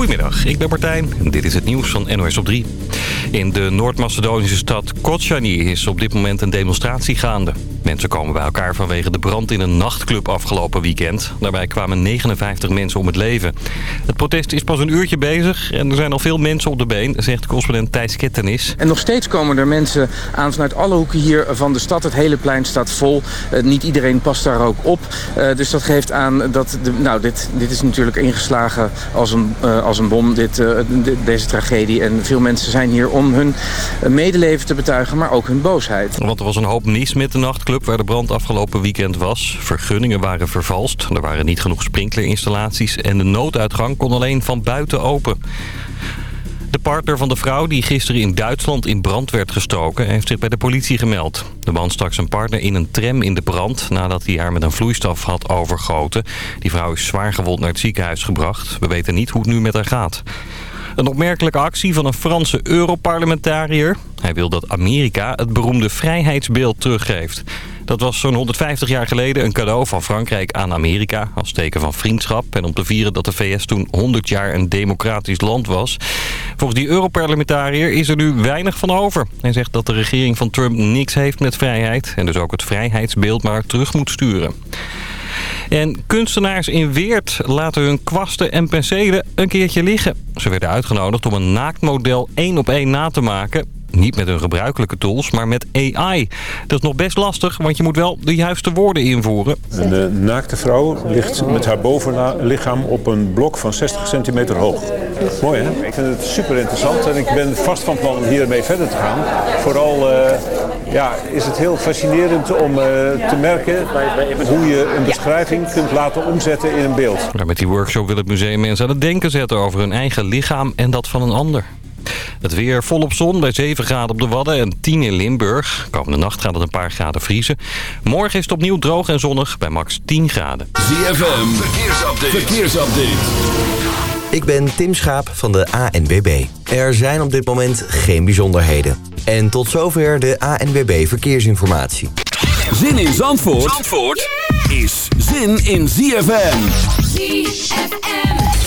Goedemiddag, ik ben Martijn en dit is het nieuws van NOS op 3. In de Noord-Macedonische stad Kotjani is op dit moment een demonstratie gaande. Mensen komen bij elkaar vanwege de brand in een nachtclub afgelopen weekend. Daarbij kwamen 59 mensen om het leven. Het protest is pas een uurtje bezig en er zijn al veel mensen op de been, zegt correspondent Thijs Kettenis. En nog steeds komen er mensen aan vanuit alle hoeken hier van de stad. Het hele plein staat vol. Uh, niet iedereen past daar ook op. Uh, dus dat geeft aan dat... De, nou, dit, dit is natuurlijk ingeslagen als een, uh, als een bom, dit, de, deze tragedie. En veel mensen zijn hier om hun medeleven te betuigen, maar ook hun boosheid. Want er was een hoop mis met de nachtclub waar de brand afgelopen weekend was. Vergunningen waren vervalst. Er waren niet genoeg sprinklerinstallaties en de nooduitgang kon alleen van buiten open. De partner van de vrouw die gisteren in Duitsland in brand werd gestoken... heeft zich bij de politie gemeld. De man stak zijn partner in een tram in de brand... nadat hij haar met een vloeistof had overgoten. Die vrouw is zwaar gewond naar het ziekenhuis gebracht. We weten niet hoe het nu met haar gaat. Een opmerkelijke actie van een Franse Europarlementariër. Hij wil dat Amerika het beroemde vrijheidsbeeld teruggeeft. Dat was zo'n 150 jaar geleden een cadeau van Frankrijk aan Amerika... als teken van vriendschap en om te vieren dat de VS toen 100 jaar een democratisch land was. Volgens die Europarlementariër is er nu weinig van over. Hij zegt dat de regering van Trump niks heeft met vrijheid... en dus ook het vrijheidsbeeld maar terug moet sturen. En kunstenaars in Weert laten hun kwasten en penselen een keertje liggen. Ze werden uitgenodigd om een naaktmodel één op één na te maken. Niet met hun gebruikelijke tools, maar met AI. Dat is nog best lastig, want je moet wel de juiste woorden invoeren. Een naakte vrouw ligt met haar bovenlichaam op een blok van 60 centimeter hoog. Mooi hè? Ik vind het super interessant en ik ben vast van plan om hiermee verder te gaan. Vooral uh, ja, is het heel fascinerend om uh, te merken hoe je een beschrijving kunt laten omzetten in een beeld. Met die workshop wil het museum mensen aan het denken zetten over hun eigen lichaam en dat van een ander. Het weer volop zon bij 7 graden op de Wadden en 10 in Limburg. Komende nacht gaat het een paar graden vriezen. Morgen is het opnieuw droog en zonnig bij max 10 graden. ZFM, verkeersupdate. verkeersupdate. Ik ben Tim Schaap van de ANWB. Er zijn op dit moment geen bijzonderheden. En tot zover de ANWB Verkeersinformatie. Zin in Zandvoort, Zandvoort is zin in ZFM. ZFM.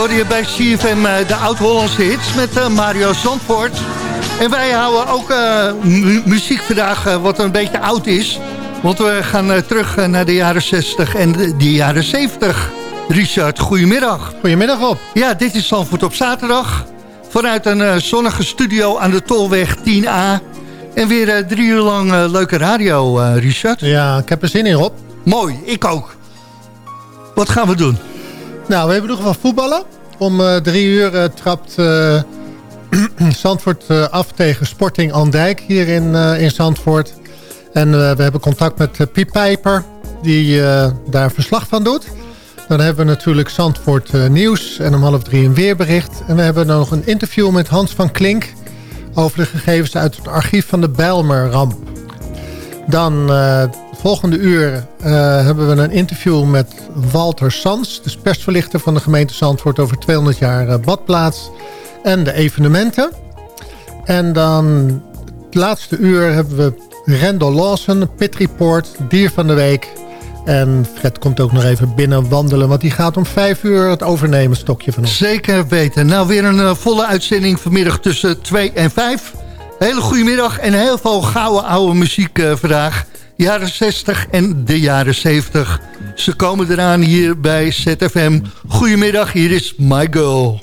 hoorde je bij CFM uh, de Oud-Hollandse hits met uh, Mario Zandvoort. En wij houden ook uh, mu muziek vandaag wat een beetje oud is. Want we gaan terug naar de jaren 60 en de, de, jaren 70. Richard, goedemiddag. Goedemiddag op. Ja, dit is Zandvoort op zaterdag. Vanuit een zonnige studio aan de Tolweg 10A. En weer drie uur lang leuke radio, Richard. Ja, ik heb er zin in, Rob. Mooi, ik ook. Wat gaan we doen? Nou, we hebben nog wat voetballen. Om uh, drie uur uh, trapt uh, Zandvoort af tegen Sporting Andijk hier in, in Zandvoort. En we hebben contact met Piep Pijper, die daar verslag van doet. Dan hebben we natuurlijk Zandvoort Nieuws en om half drie een weerbericht. En we hebben nog een interview met Hans van Klink... over de gegevens uit het archief van de Bijlmer-ramp. Dan volgende uur uh, hebben we een interview met Walter Sans... de persverlichter van de gemeente Zandvoort... over 200 jaar uh, badplaats en de evenementen. En dan het laatste uur hebben we Randall Lawson, Pit Report, Dier van de Week... En Fred komt ook nog even binnen wandelen... want die gaat om vijf uur het overnemen stokje van ons. Zeker weten. Nou, weer een uh, volle uitzending vanmiddag tussen 2 en 5. Hele goede middag en heel veel gouden oude muziek vandaag jaren 60 en de jaren 70. Ze komen eraan hier bij ZFM. Goedemiddag, hier is My Girl.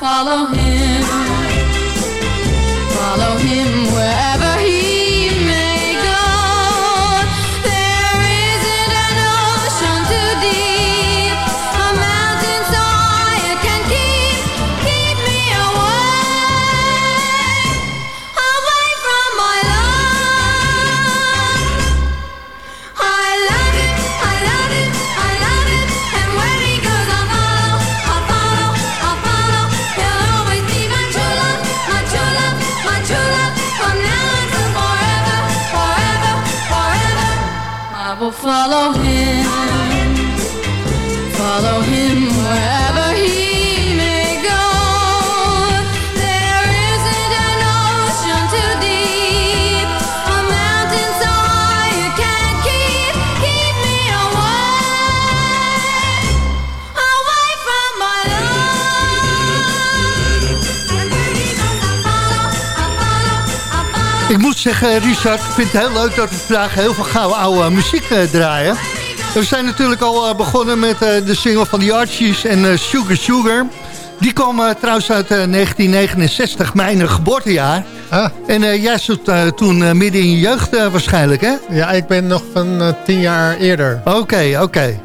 follow him, Moet zeggen, Richard, ik vind het heel leuk dat we vandaag heel veel gouden oude muziek eh, draaien. We zijn natuurlijk al eh, begonnen met eh, de single van The Archies en eh, Sugar Sugar. Die kwam eh, trouwens uit eh, 1969, mijn geboortejaar. Ah, En eh, jij zat eh, toen eh, midden in je jeugd eh, waarschijnlijk, hè? ja, ik ben nog van eh, tien jaar eerder. Oké, oké.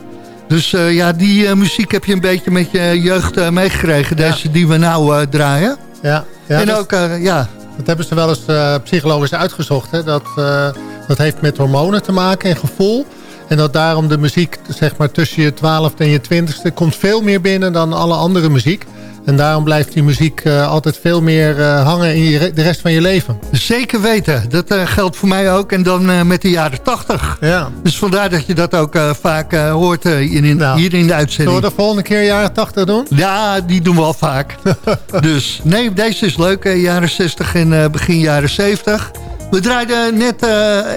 Dus eh, ja, die eh, muziek heb je een beetje met je jeugd eh, meegekregen. Deze die we nou eh, draaien. Ja, ja en dus ook, eh, ja, dat hebben ze wel eens eh, psychologisch uitgezocht. Hè? Dat, eh, dat heeft met hormonen te maken en gevoel. En dat daarom de muziek zeg maar, tussen je twaalfde en je twintigste... komt veel meer binnen dan alle andere muziek. En daarom blijft die muziek eh, altijd veel meer eh, hangen in je, de rest van je leven. zeker weten. Dat eh, geldt voor mij ook. En dan met de jaren tachtig. Ja. Dus vandaar dat je dat ook vaak hoort in, in- Nou, hier in de Zullen uitzending. we de volgende keer jaren 80 doen? Ja, die doen we al vaak. dus nee, deze is leuk. jaren 60 en begin jaren 70. We draaiden net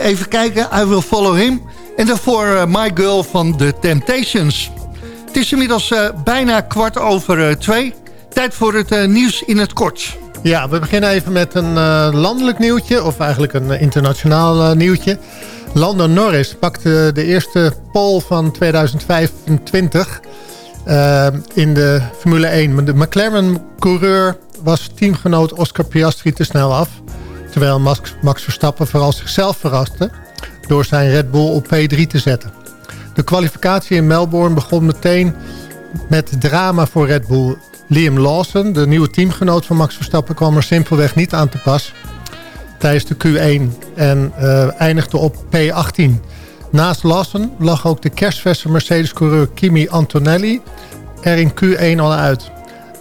even kijken. I Will Follow Him. En daarvoor My Girl van The Temptations. Het is inmiddels bijna kwart over twee. Tijd voor het eh, nieuws in het kort. Ja, we beginnen even met een eh, landelijk nieuwtje. Of eigenlijk een eh, internationaal nieuwtje. Lando Norris pakte de eerste pole van 2025 eh, in de Formule 1. De McLaren-coureur was teamgenoot Oscar Piastri te snel af. Terwijl Max, Max Verstappen vooral zichzelf verraste... door zijn Red Bull op P3 te zetten. De kwalificatie in Melbourne begon meteen met drama voor Red Bull. Liam Lawson, de nieuwe teamgenoot van Max Verstappen... kwam er simpelweg niet aan te pas tijdens de Q1 en eh, eindigde op P18. Naast Lawson lag ook de kerstverse Mercedes-coureur Kimi Antonelli er in Q1 al uit.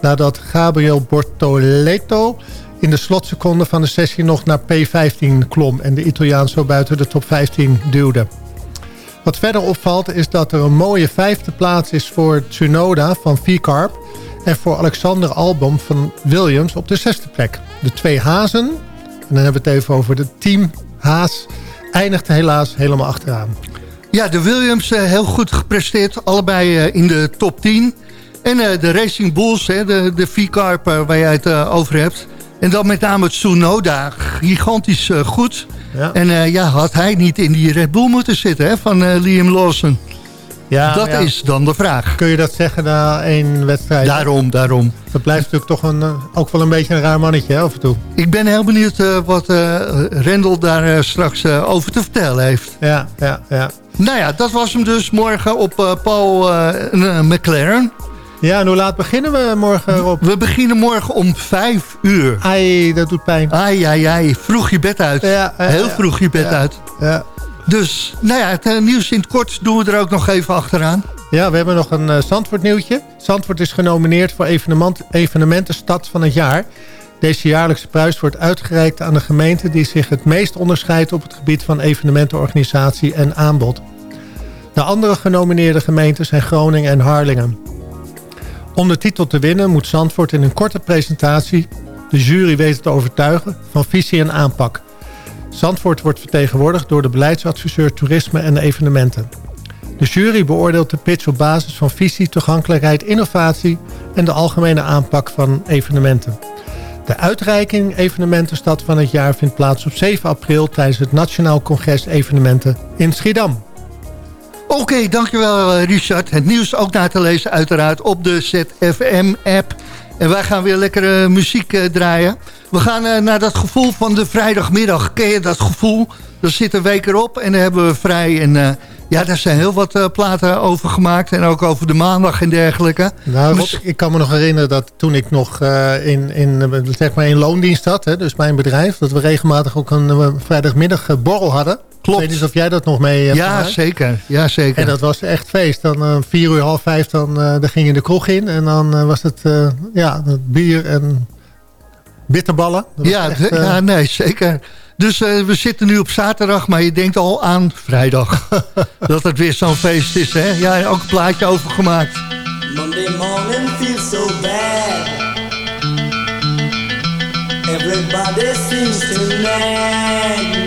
Nadat Gabriel Bortoleto in de slotseconde van de sessie nog naar P15 klom... en de Italiaan zo buiten de top 15 duwde. Wat verder opvalt is dat er een mooie vijfde plaats is voor Tsunoda van V-Carb... en voor Alexander Albon van Williams op de zesde plek. De twee hazen, en dan hebben we het even over de team Haas... eindigde helaas helemaal achteraan. Ja, de Williams eh, heel goed gepresteerd. Allebei eh, in de top 10. En eh, de Racing Bulls, de, de V-Carp waar jij het over hebt. En dan met name het Tsunoda. Gigantisch goed. Ja, En ja, had hij niet in die Red Bull moeten zitten hè, van Liam Lawson? Ja, dat ja. is dan de vraag. Kun je dat zeggen na één wedstrijd? Daarom, daarom. Dat blijft natuurlijk toch een, eh, ook wel een beetje een raar mannetje hè, af en toe. Ik ben heel benieuwd eh, wat eh Rendel daar straks over te vertellen heeft. Ja, ja, ja. Nou ja, dat was hem dus morgen op Paul McLaren. Ja, en hoe laat beginnen we morgen, Rob? We beginnen morgen om vijf uur. Ai, dat doet pijn. Ai, ai, ai. Vroeg je bed uit. Ja, ja, Heel vroeg je bed uit. Ja. Dus, nou ja, het eh, nieuws in het kort doen we er ook nog even achteraan. Ja, we hebben nog een eh, Zandvoort nieuwtje. Zandvoort is genomineerd voor evenement, evenementenstad van het jaar. Deze jaarlijkse prijs wordt uitgereikt aan de gemeente... die zich het meest onderscheidt op het gebied van evenementenorganisatie en aanbod. De andere genomineerde gemeenten zijn Groningen en Harlingen. Om de titel te winnen moet Zandvoort in een korte presentatie... de jury weten te overtuigen van visie en aanpak. Zandvoort wordt vertegenwoordigd door de beleidsadviseur toerisme en evenementen. De jury beoordeelt de pitch op basis van visie, toegankelijkheid, innovatie en de algemene aanpak van evenementen. De uitreiking Evenementenstad van het jaar vindt plaats op 7 april tijdens het Nationaal Congres Evenementen in Schiedam. Oké, dankjewel eh, Richard. Het nieuws ook na te lezen uiteraard op de ZFM-app. En wij gaan weer lekkere muziek eh, draaien. We gaan eh, naar dat gevoel van de vrijdagmiddag. Ken je dat gevoel? Er zit een week erop en dan hebben we vrij. En eh, ja, daar zijn heel wat eh, platen over gemaakt. En ook over de maandag en dergelijke. Nou, Rob, Dus- ik kan me nog herinneren dat toen ik nog eh, in, in, eh, zeg maar in loondienst had, hè, dus mijn bedrijf, dat we regelmatig ook een vrijdagmiddag borrel hadden. Klopt. Ik weet niet of jij dat nog mee hebt ja, gemaakt. zeker. Ja, zeker. En dat was echt feest. Dan vier uur, half vijf, dan, dan ging je de kroeg in. En dan was het ja, het bier en bitterballen. Dat ja, echt, ja, nee, zeker. Dus eh, we zitten nu op zaterdag, maar je denkt al aan vrijdag. dat het weer zo'n feest is, hè? Ja, ook een plaatje over gemaakt. Monday morning feels so bad. Everybody seems to nag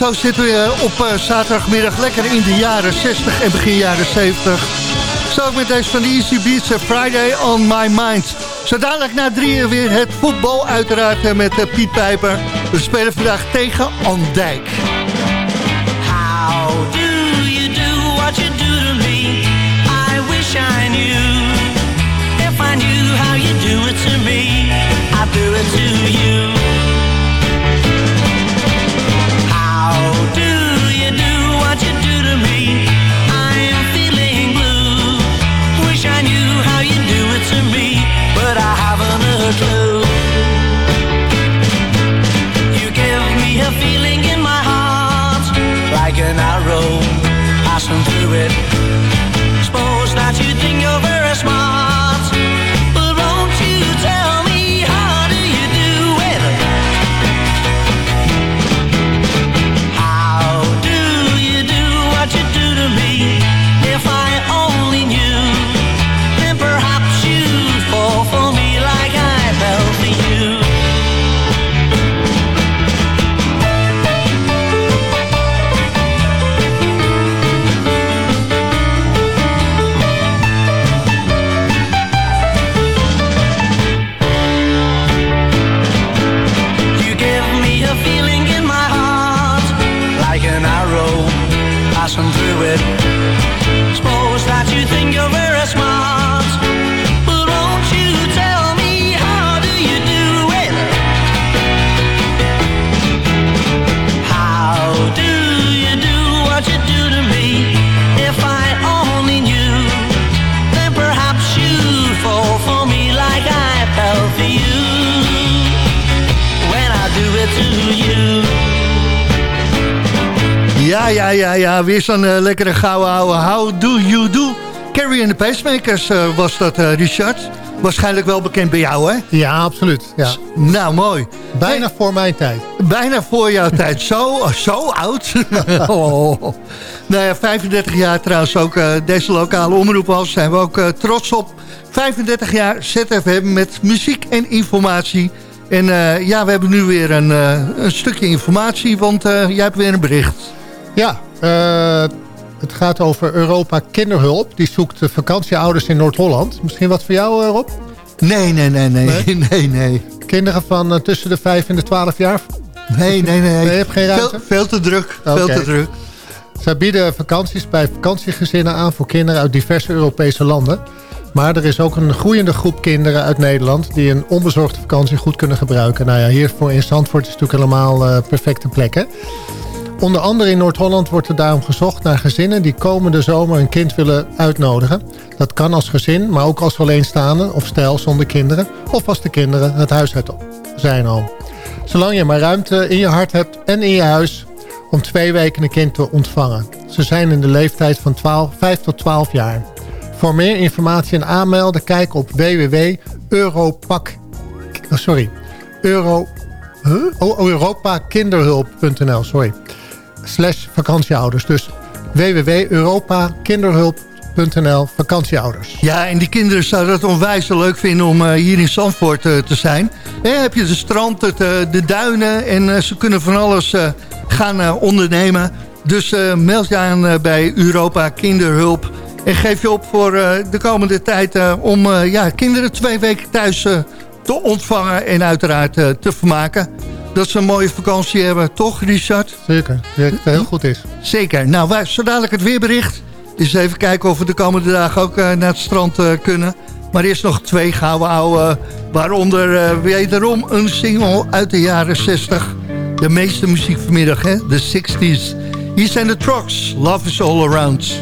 zo zitten we op eh, zaterdagmiddag lekker in de jaren 60 en begin jaren 70. Zo met deze van de Easy Beats, eh, Friday on My Mind. Zo dadelijk na drieën weer het voetbal uiteraard eh, met eh, Piet Pijper. We spelen vandaag tegen Andijk. Weer zo'n eh, lekkere gouden ouwe. How do you do? Carrie and the Pacemakers eh, was dat, eh, Richard. Waarschijnlijk wel bekend bij jou, hè? Ja, absoluut. Ja. Nou, mooi. Bijna voor mijn tijd. Bijna voor jouw tijd. Zo, zo oud. oh. Nou ja, 35 jaar trouwens ook deze lokale omroep was. Zijn we ook trots op. 35 jaar ZFM met muziek en informatie. En ja, we hebben nu weer een, een stukje informatie, want jij hebt weer een bericht. Ja, eh, het gaat over Europa Kinderhulp. Die zoekt de vakantieouders in Noord-Holland. Misschien wat voor jou, eh, Rob? Nee, nee, nee, nee, nee, nee. Kinderen van eh, tussen de 5 en de 12 jaar? Nee, nee, nee. Nee, je hebt geen ruimte? Veel, veel te druk, veel te druk. Zij bieden vakanties bij vakantiegezinnen aan voor kinderen uit diverse Europese landen. Maar er is ook een groeiende groep kinderen uit Nederland... die een onbezorgde vakantie goed kunnen gebruiken. Nou ja, hiervoor in Zandvoort is natuurlijk helemaal perfecte plekken. Onder andere in Noord-Holland wordt er daarom gezocht naar gezinnen... die komende zomer een kind willen uitnodigen. Dat kan als gezin, maar ook als alleenstaande of stijl zonder kinderen... of als de kinderen het huis uit zijn al. Zolang je maar ruimte in je hart hebt en in je huis om twee weken een kind te ontvangen. Ze zijn in de leeftijd van 12, 5 tot 12 jaar. Voor meer informatie en aanmelden kijk op www.europak... oh, Sorry. Euro... Huh? Oh, europakinderhulp.nl, sorry. Slash vakantieouders. Dus www.europakinderhulp.nl vakantieouders. Ja, en die kinderen zouden het onwijs leuk vinden om eh, hier in Zandvoort eh, te zijn. Eh, heb je de strand, het, de duinen en ze kunnen van alles gaan ondernemen. Dus meld je aan bij Europa Kinderhulp. En geef je op voor de komende tijd om ja, kinderen twee weken thuis te ontvangen en uiteraard te vermaken. Dat ze een mooie vakantie hebben, toch Richard? Zeker, dat het heel goed is. Zeker. Nou, wij, zo dadelijk het weerbericht. Dus even kijken of we de komende dagen ook eh, naar het strand eh, kunnen. Maar eerst nog twee gouden ouwe. Waaronder eh, wederom een single uit de jaren 60. De meeste muziek vanmiddag, hè? De 60s. Hier zijn de Trucks. Love is all around.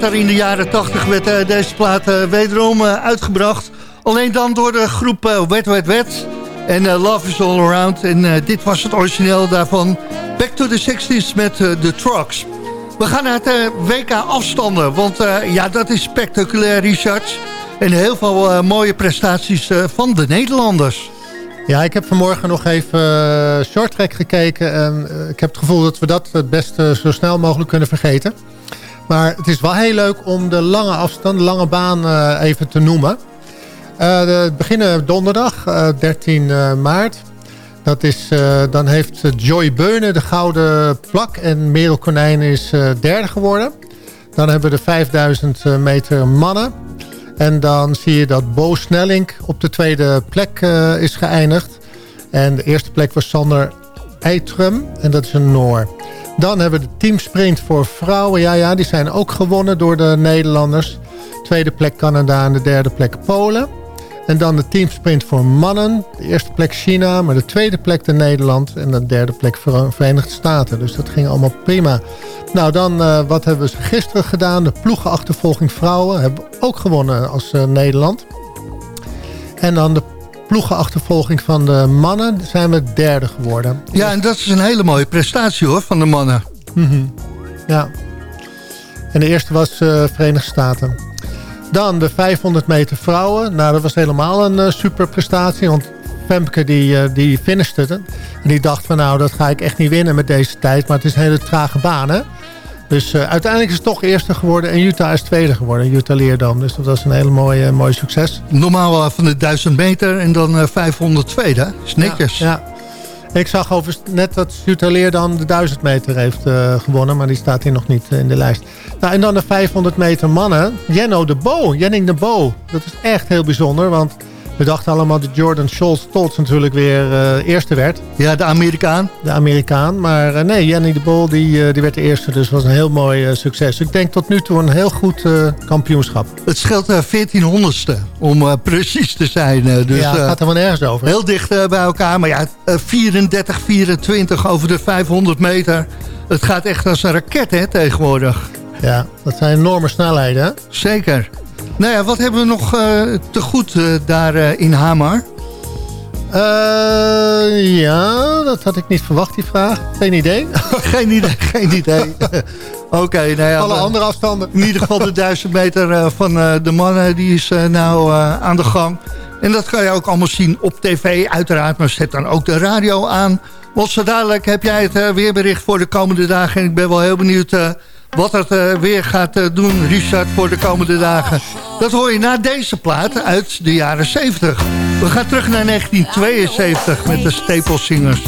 Later in de jaren 80 werd eh, deze plaat eh, wederom eh, uitgebracht. Alleen dan door de groep Wet Wet Wet en Love is All Around. En dit was het origineel daarvan. Back to the 60s met de Trucks. We gaan naar het WK afstanden, want ja, dat is spectaculair, Richard. En heel veel mooie prestaties van de Nederlanders. Ja, ik heb vanmorgen nog even uh, short track gekeken. En ik heb het gevoel dat we dat het beste zo snel mogelijk kunnen vergeten. Maar het is wel heel leuk om de lange afstand, de lange baan eh, even te noemen. Eh, we beginnen donderdag, eh, 13 eh, maart. Dat is, dan heeft Joy Beunen de gouden plak en Merel Konijn is derde geworden. Dan hebben we de 5000 meter mannen. En dan zie je dat Bo Snellink op de tweede plek is geëindigd. En de eerste plek was Sander Eitrum. En dat is een Noor. Dan hebben we de teamsprint voor vrouwen. Ja, ja, die zijn ook gewonnen door de Nederlanders. Tweede plek Canada en de derde plek Polen. En dan de teamsprint voor mannen. De eerste plek China, maar de tweede plek de Nederland. En de derde plek Ver- Verenigde Staten. Dus dat ging allemaal prima. Nou, dan eh, wat hebben we gisteren gedaan? De ploegenachtervolging vrouwen hebben ook gewonnen als eh, Nederland. En dan de ploegenachtervolging van de mannen zijn we derde geworden. Ja, en dat is een hele mooie prestatie hoor, van de mannen. Mhm. Ja. En de eerste was eh Verenigde Staten. Dan de 500 meter vrouwen. Nou, dat was helemaal een eh, super prestatie. Want Femke die, eh, die finishte het. En die dacht van nou, dat ga ik echt niet winnen met deze tijd. Maar het is een hele trage baan, hè. Dus eh, uiteindelijk is het toch eerste geworden. En Utah is tweede geworden. Utah Leerdam. Dus dat was een hele mooie, mooi succes. Normaal eh, van de 1000 meter en dan eh, 502, hè? Is netjes. Ja, ja. Ik zag overigens net dat Jutta Leerdam de 1000 meter heeft eh, gewonnen. Maar die staat hier nog niet eh, in de lijst. Nou, en dan de 500 meter mannen. Jenno de Bo. Jenning de Bo. Dat is echt heel bijzonder. Want we dachten allemaal dat Jordan Scholz Tots natuurlijk weer eh, eerste werd. Ja, de Amerikaan. De Amerikaan. Maar eh, nee, Jenny de Bo die, eh, die werd de eerste. Dus was een heel mooi succes. Ik denk tot nu toe een heel goed kampioenschap. Het scheelt eh 1400ste, om precies te zijn. dus, ja, het gaat er wel nergens over. Heel dicht bij elkaar, maar ja, eh, 34, 24 over de 500 meter. Het gaat echt als een raket hè, tegenwoordig. Ja, dat zijn enorme snelheden. Hè? Zeker. Nou ja, wat hebben we nog eh, te goed eh, daar eh, in Hamar? Ja, dat had ik niet verwacht, die vraag. Geen idee. geen idee, geen idee. Oké, nou ja. Alle andere afstanden. In ieder geval de 1000 meter van de mannen, die is nou aan de gang. En dat kan je ook allemaal zien op tv, uiteraard. Maar zet dan ook de radio aan. Want zo dadelijk heb jij het weerbericht voor de komende dagen. En ik ben wel heel benieuwd wat het eh, weer gaat eh, doen, Richard, voor de komende dagen. Dat hoor je na deze plaat uit de jaren 70. We gaan terug naar 1972 met de Staples Singers.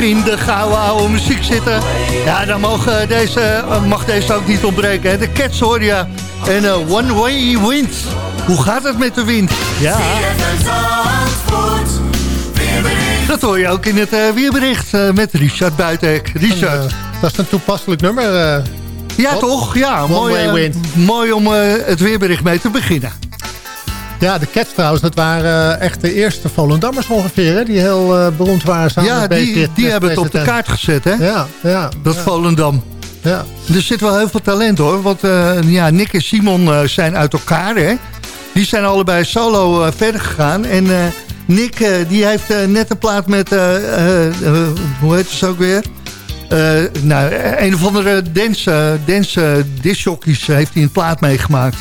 in de gouden oude muziek zitten. Ja, dan mogen deze, eh, mag deze ook niet ontbreken. Hè? De Cats hoor je. En eh, One Way Wind. Hoe gaat het met de wind? Ja. Dat hoor je ook in het eh, weerbericht met Richard Buitek. Richard. Dat is een toepasselijk nummer. ja, toch? Ja, One mooi, way wind. mooi om het weerbericht mee te beginnen. Ja, de Cats trouwens, dat waren eh, echt de eerste Volendammers ongeveer... Die heel uh, beroemd waren samen ja, die, die hebben het op de kaart gezet, hè? Ja, ja. Dat. Volendam. Ja. Er zit wel heel veel talent, hoor. Want eh, ja, Nick en Simon zijn uit elkaar, hè? Die zijn allebei solo verder gegaan. En Nick, die heeft net een plaat met... hoe heet het ook weer? nou, een of andere dance, dance heeft hij een plaat meegemaakt.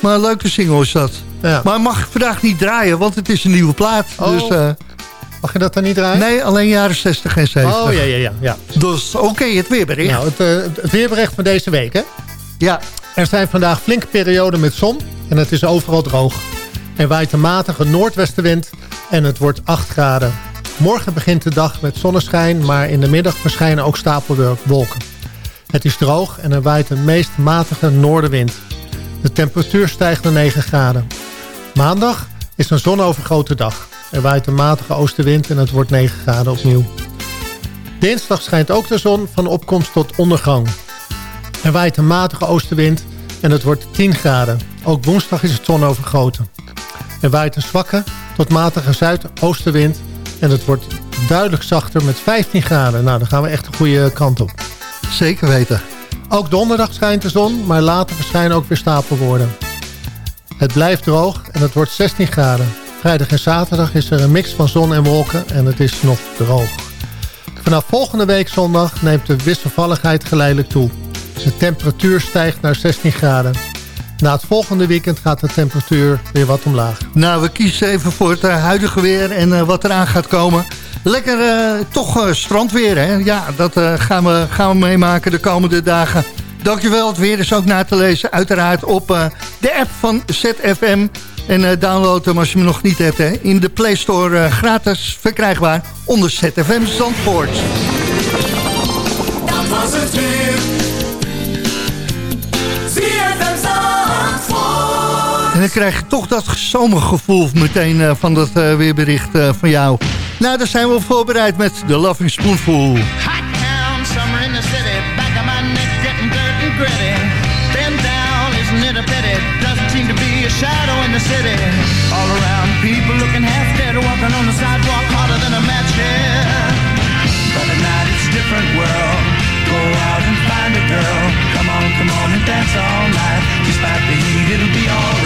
Maar een leuke single is dat. Ja. Maar mag ik vandaag niet draaien, want het is een nieuwe plaat. Oh. Dus, eh, Mag je dat dan niet draaien? nee, alleen jaren 60 en 70. Oh, ja, ja, ja. ja. Dus oké, het weerbericht. Nou, het, eh, het weerbericht van deze week, hè? Ja, Er zijn vandaag flinke perioden met zon en het is overal droog. Er waait een matige noordwestenwind en het wordt 8 graden. Morgen begint de dag met zonneschijn, maar in de middag verschijnen ook stapelwolken. Het is droog en er waait een meest matige noordenwind. De temperatuur stijgt naar 9 graden. Maandag is een zonovergrote dag. Er waait een matige oostenwind en het wordt 9 graden opnieuw. Dinsdag schijnt ook de zon van opkomst tot ondergang. Er waait een matige oostenwind en het wordt 10 graden. Ook woensdag is het zonovergoten. Er waait een zwakke tot matige zuidoostenwind en het wordt duidelijk zachter met 15 graden. Nou, dan gaan we echt de goede kant op. zeker weten. Ook donderdag schijnt de zon, maar later verschijnen ook weer stapelwoorden. Het blijft droog en het wordt 16 graden. Vrijdag en zaterdag is er een mix van zon en wolken en het is nog droog. Vanaf volgende week zondag neemt de wisselvalligheid geleidelijk toe. De temperatuur stijgt naar 16 graden. Na het volgende weekend gaat de temperatuur weer wat omlaag. Nou, we kiezen even voor het eh, huidige weer en eh, wat eraan gaat komen. Lekker eh, toch eh, strandweer, hè? Ja, dat eh, gaan, we, gaan we meemaken de komende dagen. Dankjewel, het weer is ook na te lezen. Uiteraard op de app van ZFM. En download hem als je hem nog niet hebt, hè. In de Play Store gratis verkrijgbaar onder ZFM Zandvoort. Dat was het weer. ZFM Zandvoort. En dan krijg je toch dat zomergevoel meteen van dat weerbericht van jou. Nou, daar zijn we voorbereid met de Loving Spoonful. Hot town, summer in the city, back of my neck getting dirt and gritty. Bend down, isn't it a pity? Doesn't seem to be a shadow in the city. All around, people looking half dead, walking on the sidewalk harder than a match here. But at night it's a different world. Go out and find a girl. Come on, come on and dance all night. Despite the heat, it'll be alright.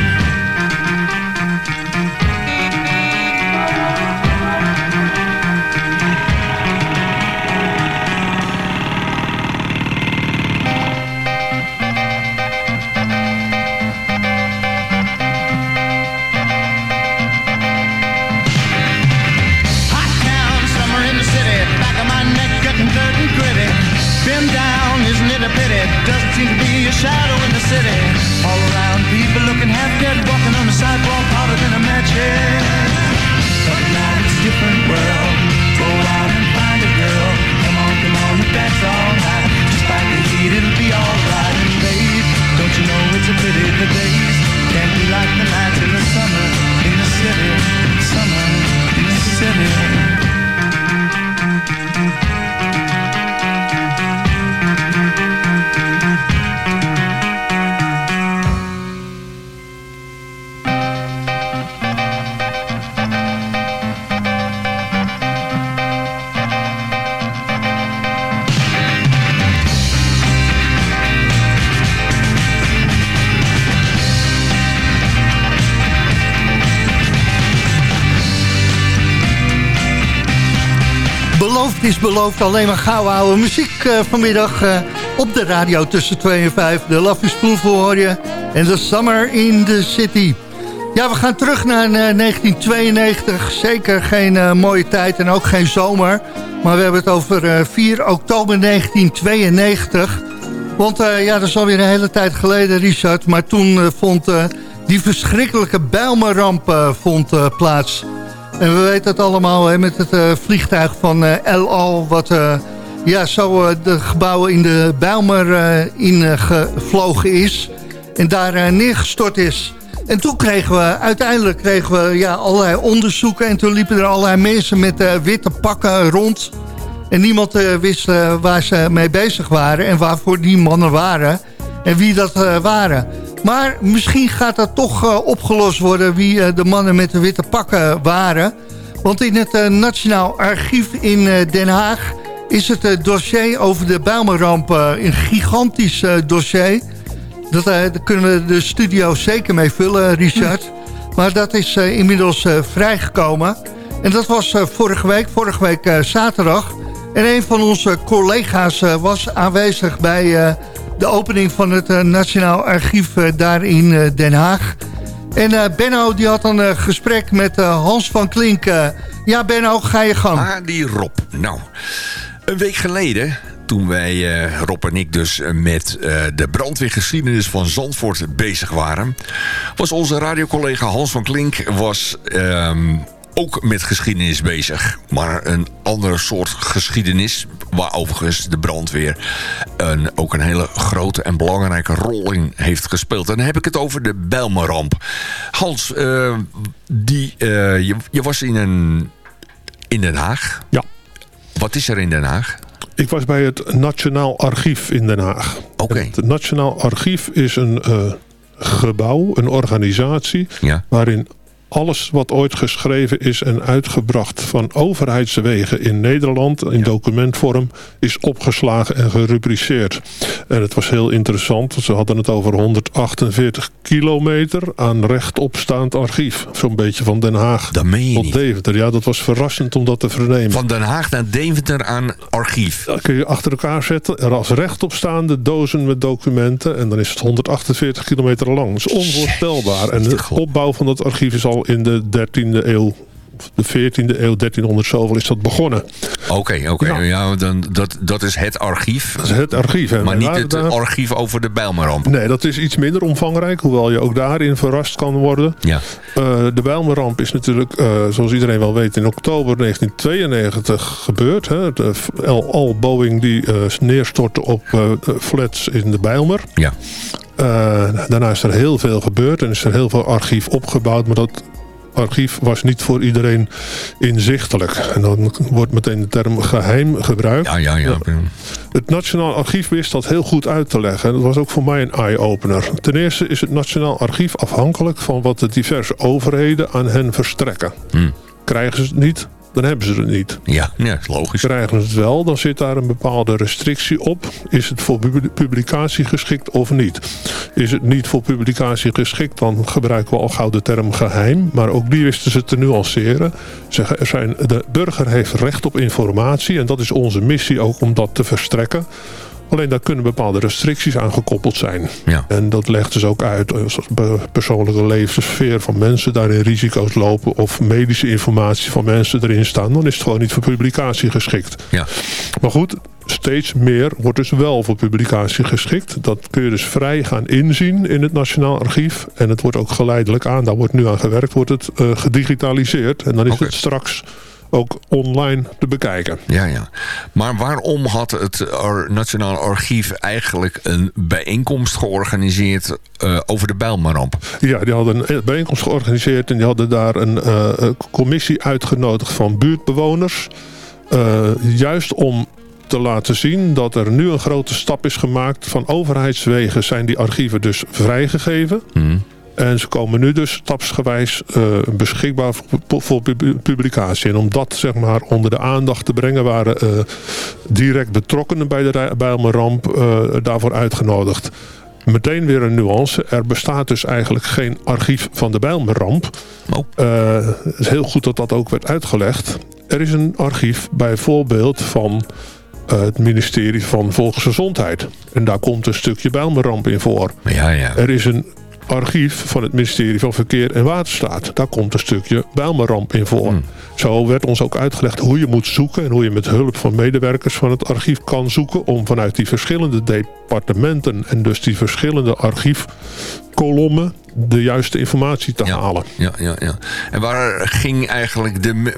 Seem to be a shadow in the city. All around, people looking half dead, walking on the sidewalk harder than a match head. But now it's a different world. Go out and find a girl. Come on, come on, dance all night. Despite the heat, it'll be alright. And babe, don't you know it's a pity the days is beloofd, alleen maar gouden oude muziek eh, vanmiddag eh, op de radio tussen 2 en 5. De Love is Spoonful hoor je en The Summer in the City. Ja, we gaan terug naar eh, 1992. Zeker geen eh, mooie tijd en ook geen zomer. Maar we hebben het over eh, 4 oktober 1992. Want eh, ja, dat is alweer een hele tijd geleden, Richard. Maar toen eh, vond eh, die verschrikkelijke Bijlmerramp eh, vond, eh, plaats. En we weten het allemaal hè, met het eh, vliegtuig van eh, El Al... wat eh, ja, zo eh, de gebouwen in de Bijlmer eh, ingevlogen is... en daar eh, neergestort is. En toen kregen we, uiteindelijk kregen we ja, allerlei onderzoeken... en toen liepen er allerlei mensen met eh, witte pakken rond... En niemand eh, wist eh, waar ze mee bezig waren en waarvoor die mannen waren en wie dat eh, waren. Maar misschien gaat dat toch eh, opgelost worden wie eh, de mannen met de witte pakken waren. Want in het eh, Nationaal Archief in Den Haag is het dossier over de Bijlmerramp een gigantisch dossier. Dat, daar kunnen we de studio zeker mee vullen, Richard. Maar dat is inmiddels vrijgekomen. En dat was vorige week, vorige week zaterdag. En een van onze collega's was aanwezig bij de opening van het eh, Nationaal Archief eh, daar in eh, Den Haag. En Benno die had een gesprek met Hans van Klink. Ja Benno, ga je gang. Ah, die Rob. Nou, een week geleden toen wij, Rob en ik dus met de brandweergeschiedenis van Zandvoort bezig waren... was onze radiocollega Hans van Klink was, ehm, ook met geschiedenis bezig. Maar een andere soort geschiedenis... waar overigens de brandweer een, ook een hele grote en belangrijke rol in heeft gespeeld. En dan heb ik het over de Bijlmerramp. Hans, eh, die, eh, je, je was in, een, in Den Haag. Ja. Wat is er in Den Haag? Ik was bij het Nationaal Archief in Den Haag. Oké. Het Nationaal Archief is een eh, gebouw, een organisatie... Ja. waarin alles wat ooit geschreven is en uitgebracht van overheidswegen in Nederland in documentvorm is opgeslagen en gerubriceerd. En het was heel interessant. Ze hadden het over 148 kilometer aan rechtopstaand archief. Zo'n beetje van Den Haag Dat meen je tot niet. Deventer. Ja, dat was verrassend om dat te vernemen. Van Den Haag naar Deventer aan archief. Dat kun je achter elkaar zetten. Er als rechtopstaande dozen met documenten. En dan is het 148 kilometer lang. Dat is onvoorstelbaar. En de opbouw van dat archief is al in de 13e eeuw. De 14e eeuw, 1300 zoveel is dat begonnen. Oké, oké. Ja, dan, dat, dat is het archief. Dat is het archief. En Maar niet het daar- archief over de Bijlmerramp. Nee, dat is iets minder omvangrijk. Hoewel je ook daarin verrast kan worden. Ja. Eh, de Bijlmerramp is natuurlijk, eh, zoals iedereen wel weet, in oktober 1992 gebeurd. Hè. De Al Boeing die eh, neerstortte op flats in de Bijlmer. Ja. Daarna is er heel veel gebeurd en is er heel veel archief opgebouwd. Maar dat archief was niet voor iedereen inzichtelijk. En dan wordt meteen de term geheim gebruikt. Ja, ja, ja. Het Nationaal Archief wist dat heel goed uit te leggen. En dat was ook voor mij een eye-opener. Ten eerste is het Nationaal Archief afhankelijk van wat de diverse overheden aan hen verstrekken. Krijgen ze het niet, dan hebben ze het niet. Ja, ja is logisch. Krijgen ze het wel, dan zit daar een bepaalde restrictie op. Is het voor pub- publicatie geschikt of niet? Is het niet voor publicatie geschikt, dan gebruiken we al gauw de term geheim. Maar ook die wisten ze te nuanceren. Zeggen, er zijn, de burger heeft recht op informatie en dat is onze missie ook om dat te verstrekken. Alleen daar kunnen bepaalde restricties aan gekoppeld zijn. Ja. En dat legt dus ook uit als persoonlijke levenssfeer van mensen daarin risico's lopen of medische informatie van mensen erin staan. Dan is het gewoon niet voor publicatie geschikt. Ja. Maar goed, steeds meer wordt dus wel voor publicatie geschikt. Dat kun je dus vrij gaan inzien in het Nationaal Archief. En het wordt ook geleidelijk aan, daar wordt nu aan gewerkt, wordt het eh, gedigitaliseerd. En dan is het straks ook online te bekijken. Ja, ja. Maar waarom had het Nationaal Archief eigenlijk een bijeenkomst georganiseerd eh, over de Bijlmerramp? Ja, die hadden een bijeenkomst georganiseerd en die hadden daar een eh, commissie uitgenodigd van buurtbewoners. Eh, juist om te laten zien dat er nu een grote stap is gemaakt. Van overheidswegen zijn die archieven dus vrijgegeven. En ze komen nu dus stapsgewijs eh, beschikbaar voor, voor pub- publicatie. En om dat zeg maar onder de aandacht te brengen... waren eh, direct betrokkenen bij de Bijlmerramp eh, daarvoor uitgenodigd. Meteen weer een nuance. Er bestaat dus eigenlijk geen archief van de Bijlmerramp. Het is heel goed dat dat ook werd uitgelegd. Er is een archief bijvoorbeeld van het ministerie van Volksgezondheid. En daar komt een stukje Bijlmerramp in voor. Ja, ja. Er is een archief van het ministerie van Verkeer en Waterstaat. Daar komt een stukje Bijlmerramp in voor. Zo werd ons ook uitgelegd hoe je moet zoeken... en hoe je met hulp van medewerkers van het archief kan zoeken... om vanuit die verschillende departementen... en dus die verschillende archiefkolommen de juiste informatie te halen. Ja, ja, ja. En waar ging eigenlijk de...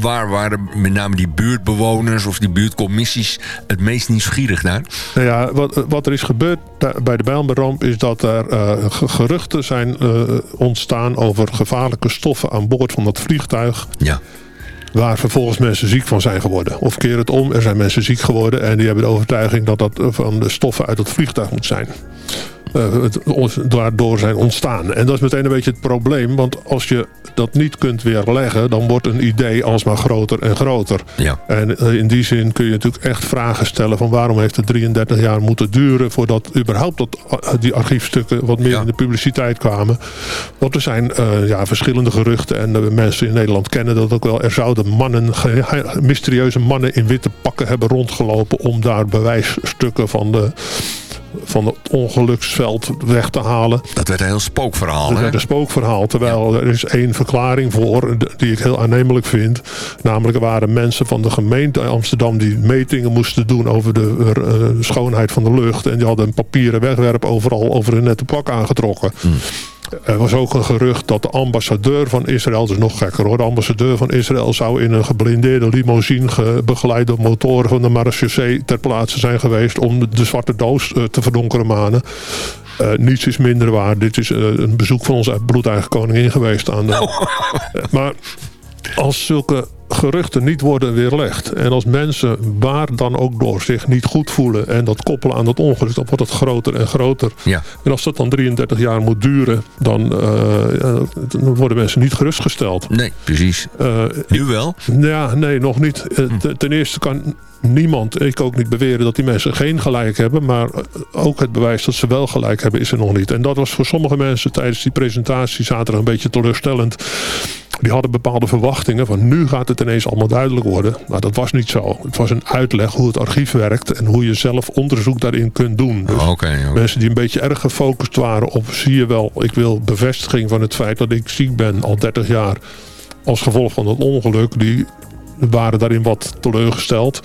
Waar waren met name die buurtbewoners of die buurtcommissies het meest nieuwsgierig naar? Nou ja, wat, wat er is gebeurd bij de Bijlmerramp is dat er eh, ge- geruchten zijn eh, ontstaan over gevaarlijke stoffen aan boord van dat vliegtuig. Ja. Waar vervolgens mensen ziek van zijn geworden. Of keer het om, er zijn mensen ziek geworden en die hebben de overtuiging dat dat van de stoffen uit het vliegtuig moet zijn. Eh, daardoor zijn ontstaan. En dat is meteen een beetje het probleem. Want als je dat niet kunt weerleggen... dan wordt een idee alsmaar groter en groter. Ja. En eh, in die zin kun je natuurlijk echt vragen stellen... van waarom heeft het 33 jaar moeten duren... voordat überhaupt dat, eh, die archiefstukken wat meer in de publiciteit kwamen. Want er zijn ja, verschillende geruchten... en mensen in Nederland kennen dat ook wel. Er zouden mannen, mysterieuze mannen in witte pakken hebben rondgelopen... om daar bewijsstukken van de van het ongeluksveld weg te halen. Dat werd een heel spookverhaal, Dat hè? werd een spookverhaal. Terwijl er is één verklaring voor d- die ik heel aannemelijk vind. Namelijk er waren mensen van de gemeente Amsterdam die metingen moesten doen over de eh, schoonheid van de lucht. En die hadden een papieren wegwerp overal over hun nette pak aangetrokken. Er was ook een gerucht dat de ambassadeur van Israël, dat is nog gekker hoor, de ambassadeur van Israël zou in een geblindeerde limousine ge- begeleid door motoren van de marechaussee ter plaatse zijn geweest om de zwarte doos eh, te verdonkeren manen. Eh, niets is minder waar. Dit is eh, een bezoek van onze bloedeigen koningin geweest aan de... Maar als zulke geruchten niet worden weerlegd. En als mensen waar dan ook door zich niet goed voelen. En dat koppelen aan dat ongeluk. Dan wordt het groter en groter. Ja. En als dat dan 33 jaar moet duren. Dan, eh, ja, dan worden mensen niet gerustgesteld. Nee, precies. nu wel? Ja, nee, nog niet. Eh, te- Ten eerste kan niemand, ik ook niet beweren dat die mensen geen gelijk hebben. Maar eh, ook het bewijs dat ze wel gelijk hebben is er nog niet. En dat was voor sommige mensen tijdens die presentatie zaterdag een beetje teleurstellend. Die hadden bepaalde verwachtingen van nu gaat het ineens allemaal duidelijk worden. Maar dat was niet zo. Het was een uitleg hoe het archief werkt en hoe je zelf onderzoek daarin kunt doen. Dus oké. mensen die een beetje erg gefocust waren op zie je wel, ik wil bevestiging van het feit dat ik ziek ben al 30 jaar als gevolg van dat ongeluk, die waren daarin wat teleurgesteld.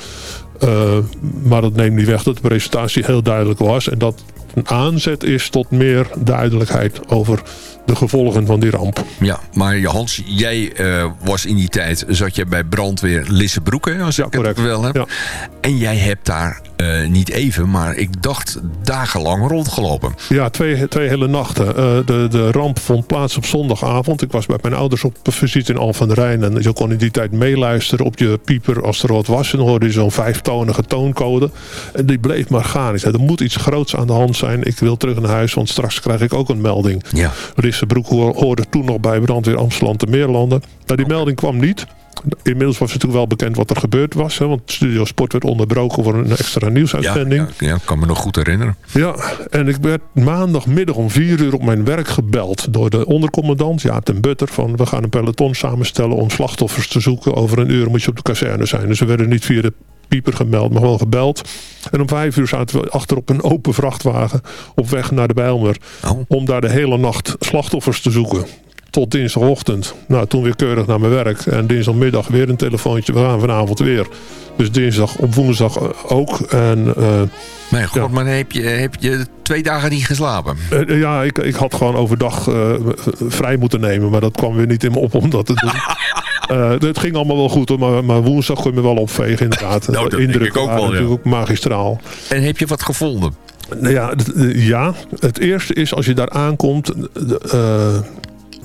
Eh, maar dat neemt niet weg dat de presentatie heel duidelijk was. En dat een aanzet is tot meer duidelijkheid over de gevolgen van die ramp. Ja, maar Hans, jij eh, was in die tijd, zat je bij brandweer Lissebroek, hè, als ik het wel heb. En jij hebt daar eh, niet even, maar ik dacht dagenlang rondgelopen. Ja, twee, twee hele nachten. Eh, de, de ramp vond plaats op zondagavond. Ik was bij mijn ouders op visite in Al van Rijn. En je kon in die tijd meeluisteren op je pieper als er wat was. En dan hoorde je zo'n vijftonige tooncode. En die bleef maar gaan. Ik zei, er moet iets groots aan de hand zijn. Ik wil terug naar huis, want straks krijg ik ook een melding. Ja. Rissebroek hoor- hoorde toen nog bij brandweer Amsterdam te Meerlanden. Nou, die melding kwam niet. Inmiddels was natuurlijk wel bekend wat er gebeurd was. Hè, want Studio Sport werd onderbroken voor een extra nieuwsuitzending. ja, ja, ik kan me nog goed herinneren. Ja, en ik werd maandagmiddag om vier uur op mijn werk gebeld door de ondercommandant Jaap ten Butter van we gaan een peloton samenstellen om slachtoffers te zoeken. Over een uur moet je op de kazerne zijn. Dus we werden niet via de pieper gemeld, maar gewoon gebeld. En om vijf uur zaten we achter op een open vrachtwagen op weg naar de Bijlmer. Om daar de hele nacht slachtoffers te zoeken. Tot dinsdagochtend. Nou, toen weer keurig naar mijn werk. En dinsdagmiddag weer een telefoontje. We gaan vanavond weer. Dus dinsdag op woensdag eh, ook. En, eh, Mijn god, maar heb je, heb je twee dagen niet geslapen? eh, ja, ik, ik had gewoon overdag eh, vrij moeten nemen. Maar dat kwam weer niet in me op om dat te doen. Eh, het ging allemaal wel goed hoor. Maar, maar woensdag kon je me wel opvegen inderdaad. Nou, dat indrukken ik ook wel, ja. natuurlijk ook magistraal. En heb je wat gevonden? Nou ja, eh, ja, het eerste is als je daar aankomt...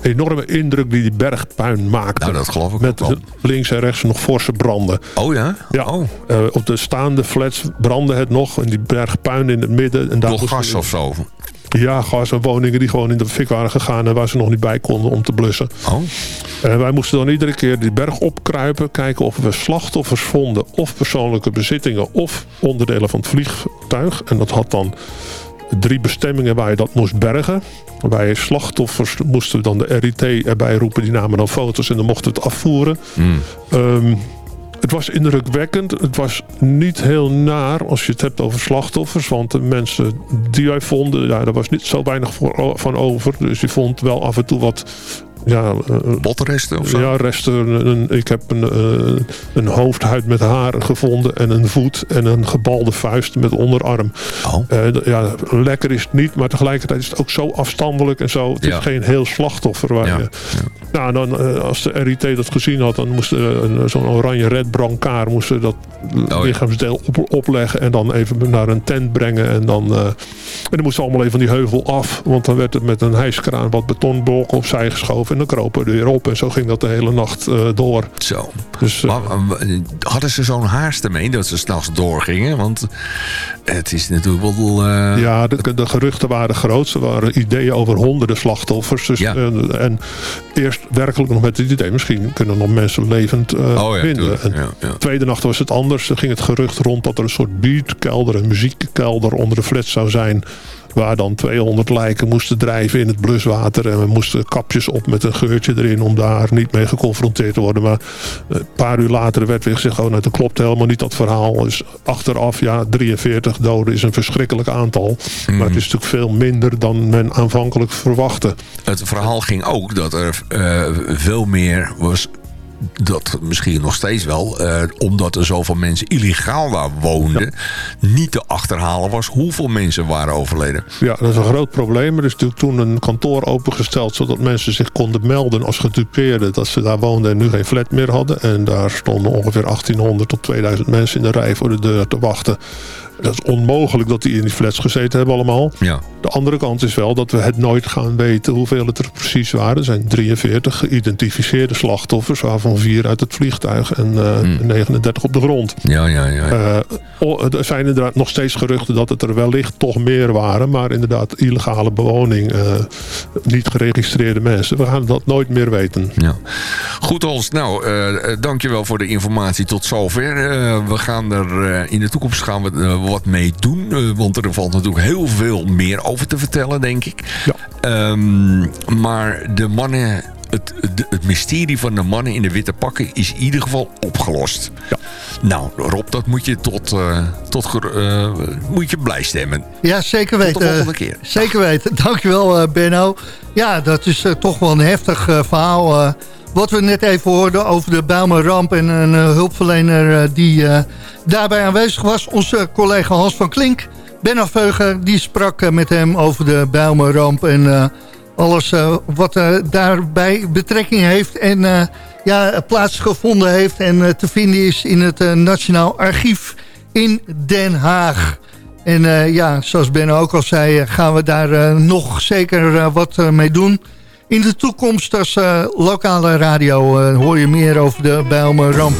enorme indruk die die bergpuin maakt. Nou, dat geloof ik Met ook links en rechts nog forse branden. Oh ja? Ja, eh, op de staande flats brandde het nog. En die bergpuin in het midden. En daar Door gas of zo? Ja, gas en woningen die gewoon in de fik waren gegaan... en waar ze nog niet bij konden om te blussen. Oh. En wij moesten dan iedere keer die berg opkruipen... kijken of we slachtoffers vonden... of persoonlijke bezittingen of onderdelen van het vliegtuig. En dat had dan drie bestemmingen waar je dat moest bergen. Bij slachtoffers moesten dan de RIT erbij roepen. Die namen dan foto's en dan mochten we het afvoeren. Ehm, het was indrukwekkend. Het was niet heel naar als je het hebt over slachtoffers. Want de mensen die wij vonden, ja, daar was niet zo weinig voor, van over. Dus je vond wel af en toe wat ja, eh, Botresten of zo? Ja, resten. Een- ik heb een, eh, een hoofdhuid met haren gevonden en een voet en een gebalde vuist met onderarm. Eh, d- ja, lekker is het niet, maar tegelijkertijd is het ook zo afstandelijk en zo. Het Ja. is geen heel slachtoffer. Waar je, nou, dan, eh, als de RIT dat gezien had, dan moest zo'n oranje red brancard moest dat lichaamsdeel op, opleggen en dan even naar een tent brengen. En dan, eh, en dan moesten we allemaal even van die heuvel af, want dan werd het met een hijskraan wat betonblokken opzij geschoven en dan kropen we er weer op. En zo ging dat de hele nacht eh, door. Zo. Dus, eh, Maar, eh, hadden ze zo'n haast ermee dat ze s'nachts doorgingen? Want het is natuurlijk wel... Ja, de, de geruchten waren groot. Er waren ideeën over honderden slachtoffers. Dus, en, en eerst werkelijk nog met het idee... misschien kunnen nog mensen levend Oh ja, vinden. En Ja, ja. Tweede nacht was het anders. Er ging het gerucht rond dat er een soort beatkelder... een muziekkelder onder de flat zou zijn... waar dan 200 lijken moesten drijven in het bluswater. En we moesten kapjes op met een geurtje erin... om daar niet mee geconfronteerd te worden. Maar een paar uur later werd weer gezegd... oh, nou, dat klopt helemaal niet dat verhaal. Dus achteraf, ja, 43 doden is een verschrikkelijk aantal. Maar het is natuurlijk veel minder dan men aanvankelijk verwachtte. Het verhaal ging ook dat er eh, veel meer was... Dat misschien nog steeds wel, eh, omdat er zoveel mensen illegaal daar woonden, niet te achterhalen was hoeveel mensen waren overleden. Ja, dat is een groot probleem. Er is natuurlijk toen een kantoor opengesteld... zodat mensen zich konden melden als gedupeerden... dat ze daar woonden en nu geen flat meer hadden. En daar stonden ongeveer 1800 tot 2000 mensen in de rij voor de deur te wachten. Dat is onmogelijk dat die in die flats gezeten hebben allemaal. Ja. De andere kant is wel dat we het nooit gaan weten hoeveel het er precies waren. Er zijn 43 geïdentificeerde slachtoffers... waarvan vier uit het vliegtuig en eh, 39 op de grond. Ja, ja, ja. Eh, er zijn inderdaad nog steeds geruchten dat het er wellicht toch meer waren. Maar inderdaad, illegale bewoning, eh, niet geregistreerde mensen. We gaan dat nooit meer weten. Ja. Goed Hans, nou, dankjewel voor de informatie tot zover. We gaan er in de toekomst gaan we wat mee doen. eh, want er valt natuurlijk heel veel meer over te vertellen, denk ik. Ehm, maar de mannen, het, het mysterie van de mannen in de witte pakken is in ieder geval opgelost. Nou, Rob, dat moet je tot, eh, tot eh, moet je blij stemmen. Ja, zeker Tot de weten. volgende keer. Zeker weten. Dankjewel, Benno. Ja, dat is toch wel een heftig eh, verhaal. Wat we net even hoorden over de Bijlmerramp... en een eh, hulpverlener eh, die eh, daarbij aanwezig was. Onze collega Hans van Klink, Benno Veugen... die sprak met hem over de Bijlmerramp... en alles wat daarbij betrekking heeft... en ja, plaatsgevonden heeft en te vinden is in het Nationaal Archief in Den Haag. En ja, zoals Ben ook al zei, gaan we daar nog zeker wat mee doen. In de toekomst als eh, lokale radio eh, hoor je meer over de Bijlmer ramp.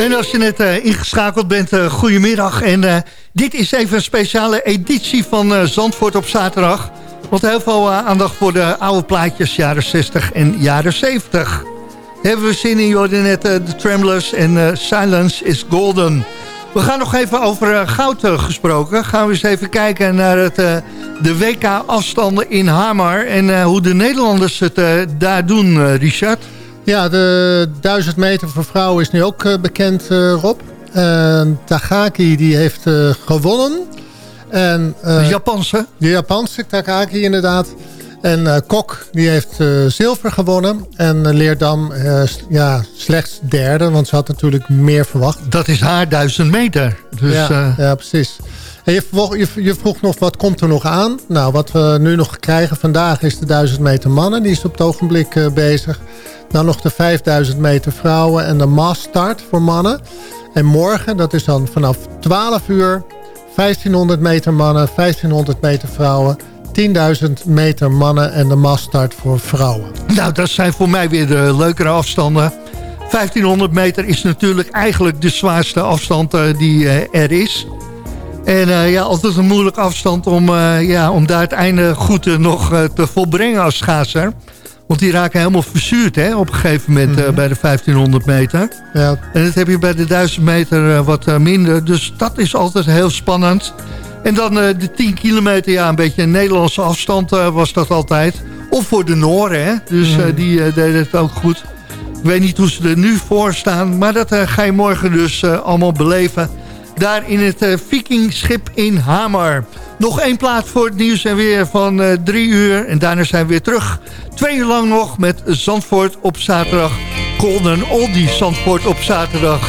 En als je net eh, ingeschakeld bent, uh, goedemiddag. En uh, dit is even een speciale editie van Zandvoort op zaterdag. Want heel veel aandacht voor de oude plaatjes, jaren 60 en jaren 70. Hebben we zin in, Jordan net de Tremblers en Silence is Golden. We gaan nog even over goud gesproken. Gaan we eens even kijken naar het, de WK-afstanden in Hamar... en hoe de Nederlanders het daar doen, Richard. Ja, de 1000 meter voor vrouwen is nu ook uh, bekend, uh, Rob. Uh, Takaki die heeft gewonnen. En, de Japanse? De Japanse Takaki inderdaad. En Kok die heeft zilver gewonnen. En Leerdam ja, slechts derde, want ze had natuurlijk meer verwacht. Dat is haar 1000 meter. Dus, ja, ja, precies. Je, vroeg, je, vroeg nog, wat komt er nog aan? Nou, wat we nu nog krijgen vandaag is de 1000 meter mannen. Die is op het ogenblik bezig. Dan nog de 5000 meter vrouwen en de massstart voor mannen. En morgen, dat is dan vanaf 12 uur, 1500 meter mannen, 1500 meter vrouwen... 10.000 meter mannen en de massstart voor vrouwen. Nou, dat zijn voor mij weer de leukere afstanden. 1500 meter is natuurlijk eigenlijk de zwaarste afstand uh, die uh, er is. En uh, ja, altijd een moeilijke afstand om, ja, om daar het einde goed nog te volbrengen als schaatser. Want die raken helemaal verzuurd hè, op een gegeven moment mm -hmm. uh, bij de 1500 meter. Ja. En dat heb je bij de 1000 meter wat minder. Dus dat is altijd heel spannend. En dan de 10 kilometer, ja, een beetje een Nederlandse afstand was dat altijd. Of voor de Nooren, hè. Dus mm -hmm. die deden het ook goed. Ik weet niet hoe ze er nu voor staan. Maar dat ga je morgen dus allemaal beleven. Daar in het Vikingschip in Hamar. Nog één plaat voor het nieuws en weer van uh, drie uur. En daarna zijn we weer terug. Twee uur lang nog met Zandvoort op zaterdag. Golden Oldie Zandvoort op zaterdag.